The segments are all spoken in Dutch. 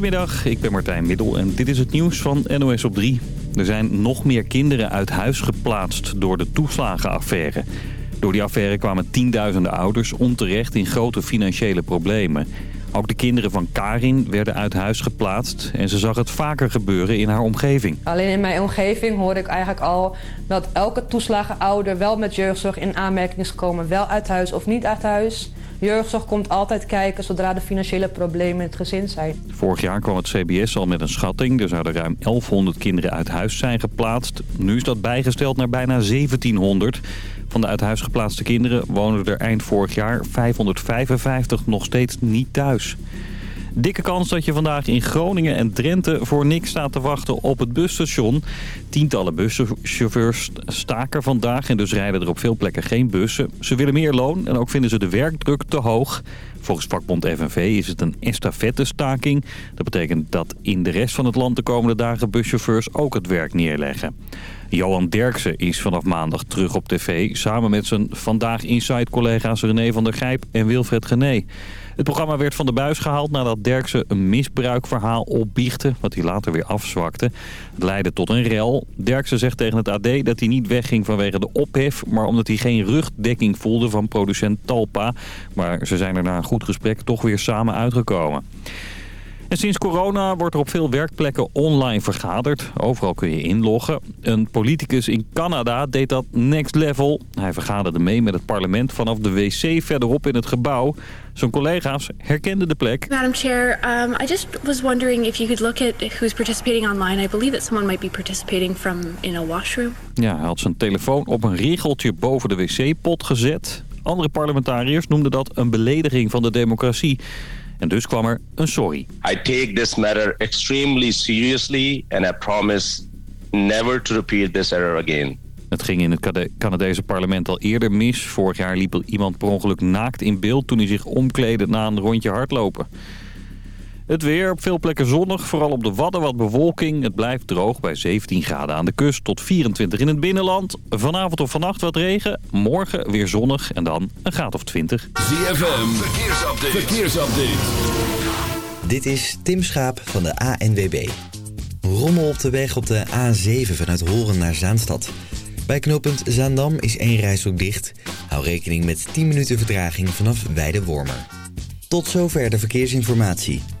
Goedemiddag, ik ben Martijn Middel en dit is het nieuws van NOS op 3. Er zijn nog meer kinderen uit huis geplaatst door de toeslagenaffaire. Door die affaire kwamen tienduizenden ouders onterecht in grote financiële problemen. Ook de kinderen van Karin werden uit huis geplaatst en ze zag het vaker gebeuren in haar omgeving. Alleen in mijn omgeving hoor ik eigenlijk al dat elke toeslagenouder wel met jeugdzorg in aanmerking is gekomen. Wel uit huis of niet uit huis. Jeugdzorg komt altijd kijken zodra de financiële problemen in het gezin zijn. Vorig jaar kwam het CBS al met een schatting. Er zouden ruim 1100 kinderen uit huis zijn geplaatst. Nu is dat bijgesteld naar bijna 1700. Van de uit huis geplaatste kinderen wonen er eind vorig jaar 555 nog steeds niet thuis. Dikke kans dat je vandaag in Groningen en Drenthe voor niks staat te wachten op het busstation. Tientallen buschauffeurs staken vandaag en dus rijden er op veel plekken geen bussen. Ze willen meer loon en ook vinden ze de werkdruk te hoog. Volgens vakbond FNV is het een staking. Dat betekent dat in de rest van het land de komende dagen buschauffeurs ook het werk neerleggen. Johan Derksen is vanaf maandag terug op tv... samen met zijn Vandaag Inside-collega's René van der Gijp en Wilfred Gené. Het programma werd van de buis gehaald nadat Derksen een misbruikverhaal opbiechtte, wat hij later weer afzwakte. Het leidde tot een rel. Derksen zegt tegen het AD dat hij niet wegging vanwege de ophef... maar omdat hij geen rugdekking voelde van producent Talpa. Maar ze zijn er na een goed gesprek toch weer samen uitgekomen. En sinds corona wordt er op veel werkplekken online vergaderd. Overal kun je inloggen. Een politicus in Canada deed dat next level. Hij vergaderde mee met het parlement vanaf de wc verderop in het gebouw. Zijn collega's herkenden de plek. Madam Chair, um, I just was wondering if you could look at who's participating online. I believe that someone might be participating from in a washroom. Ja, hij had zijn telefoon op een regeltje boven de wc-pot gezet. Andere parlementariërs noemden dat een belediging van de democratie. En dus kwam er een sorry. I take this matter extremely seriously and I promise never to repeat this error again. Het ging in het Canadese parlement al eerder mis. Vorig jaar liep iemand per ongeluk naakt in beeld toen hij zich omkleedde na een rondje hardlopen. Het weer op veel plekken zonnig, vooral op de Wadden wat bewolking. Het blijft droog bij 17 graden aan de kust tot 24 in het binnenland. Vanavond of vannacht wat regen, morgen weer zonnig en dan een graad of 20. ZFM, verkeersupdate. verkeersupdate. Dit is Tim Schaap van de ANWB. Rommel op de weg op de A7 vanuit Horen naar Zaanstad. Bij knooppunt Zaandam is één rijstrook dicht. Hou rekening met 10 minuten vertraging vanaf Wormer. Tot zover de verkeersinformatie.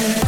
Yeah.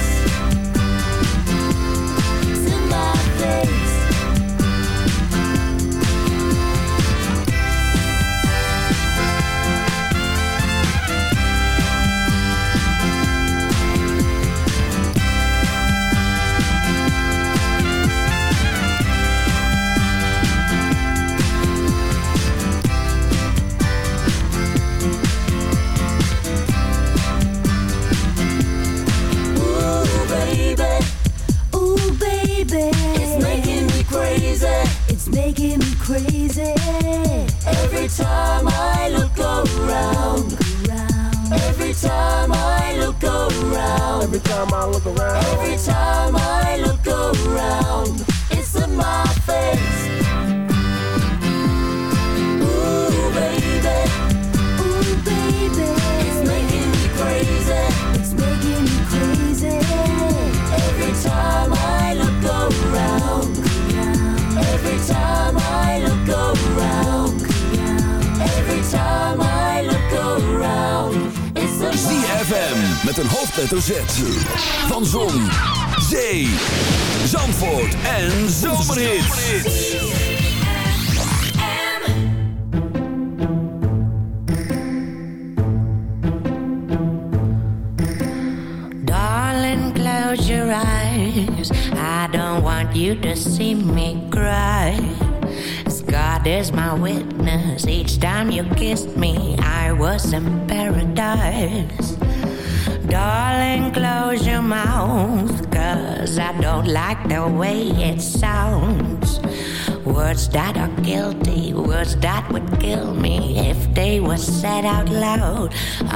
tell me if they were said out loud.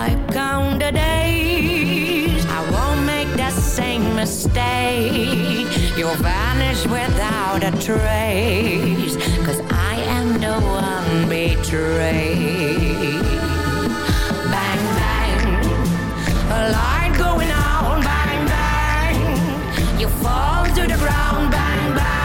I count the days, I won't make the same mistake. You'll vanish without a trace, cause I am the one betrayed. Bang, bang, a light going on, bang, bang. You fall to the ground, bang, bang.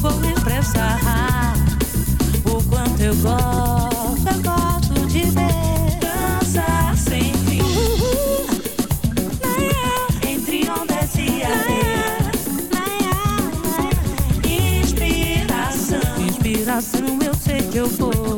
vou expressar o quanto eu gosto, eu gosto de ver dançar sem fim. Entre ondas e areia, inspiração, inspiração eu sei que eu vou.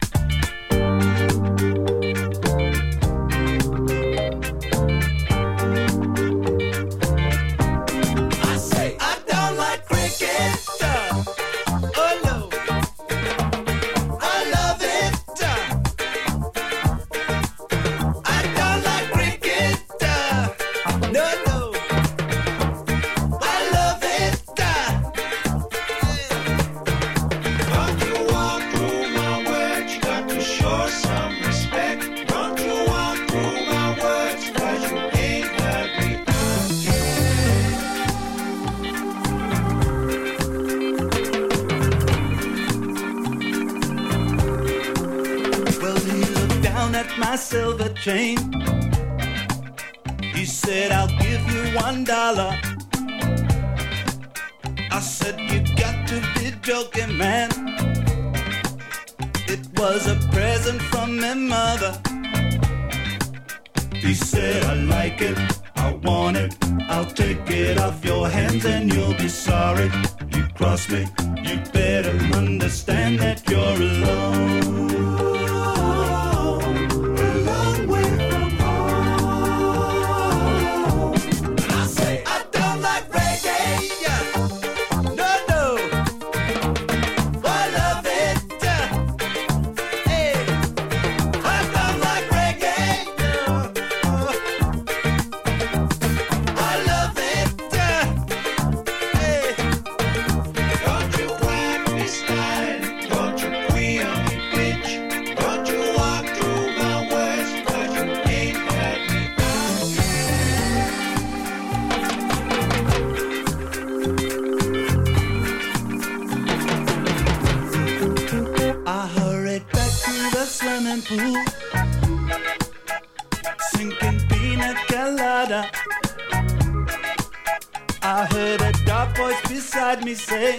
Sinking pina colada. I heard a dark voice beside me say.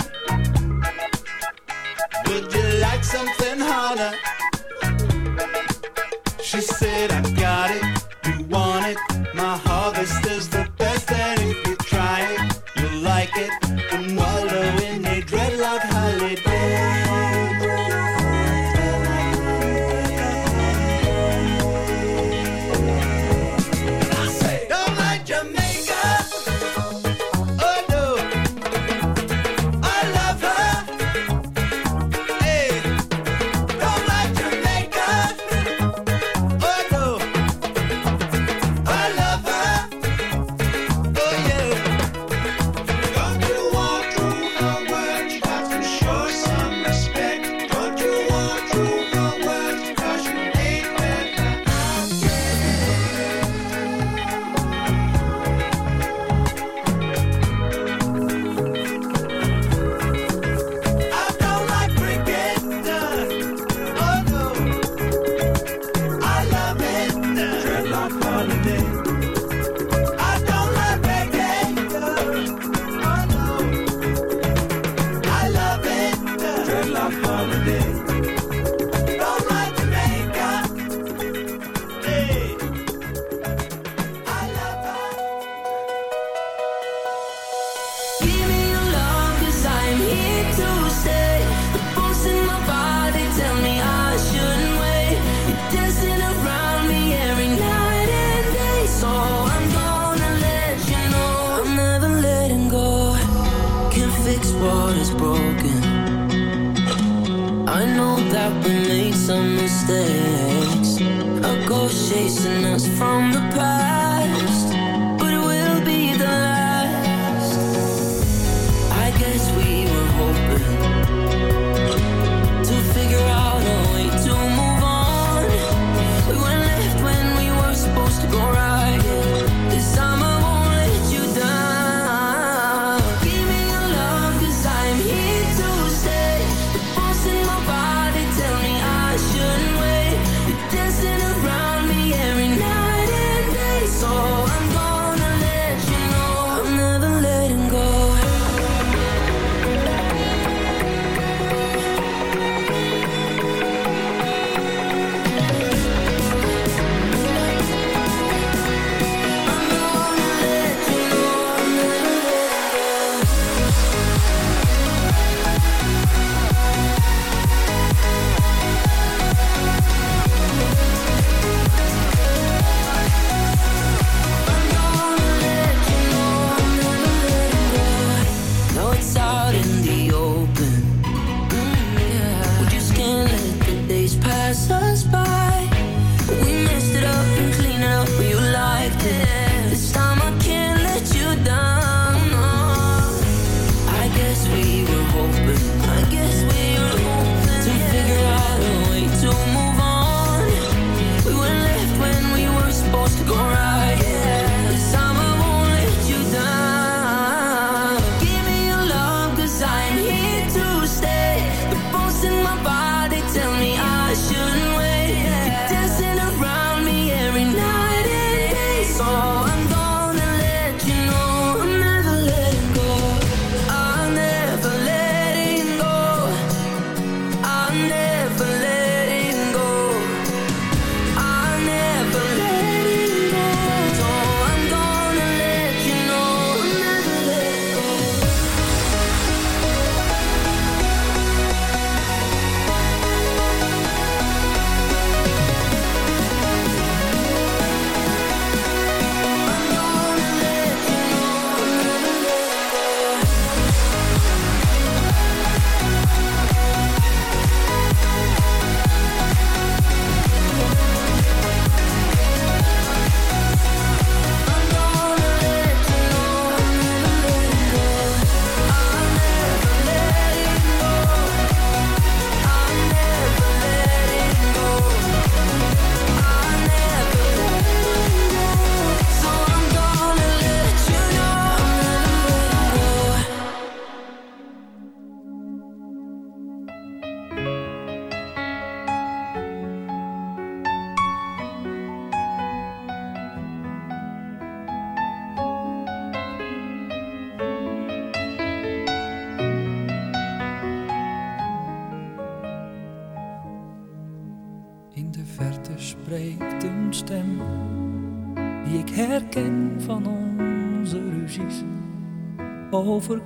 mistakes. A ghost chasing us from the past.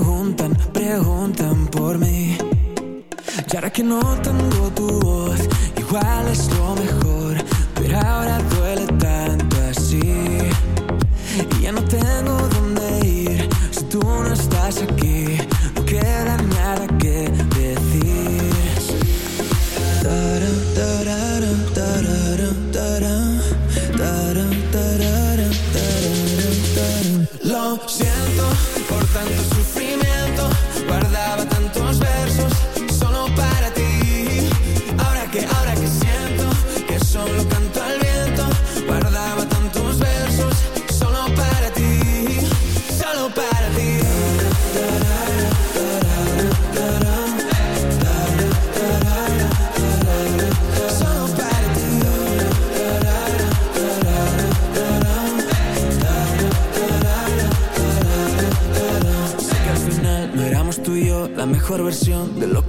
preguntan, preguntan por mí. Y ahora que no tengo tu voz, igual es lo mejor, pero ahora duele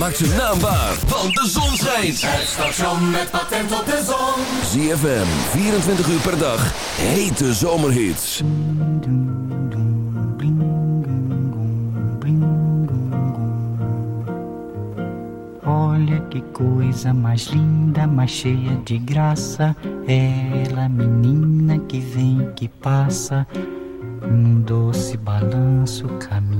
maak ze naambaar, want de zon schijnt. Het station met patent op de zon. ZFM, 24 uur per dag, hete zomerhits. Olha que coisa mais linda, mais cheia de graça. Ela, menina que vem, que passa, Um doce balanço caminho.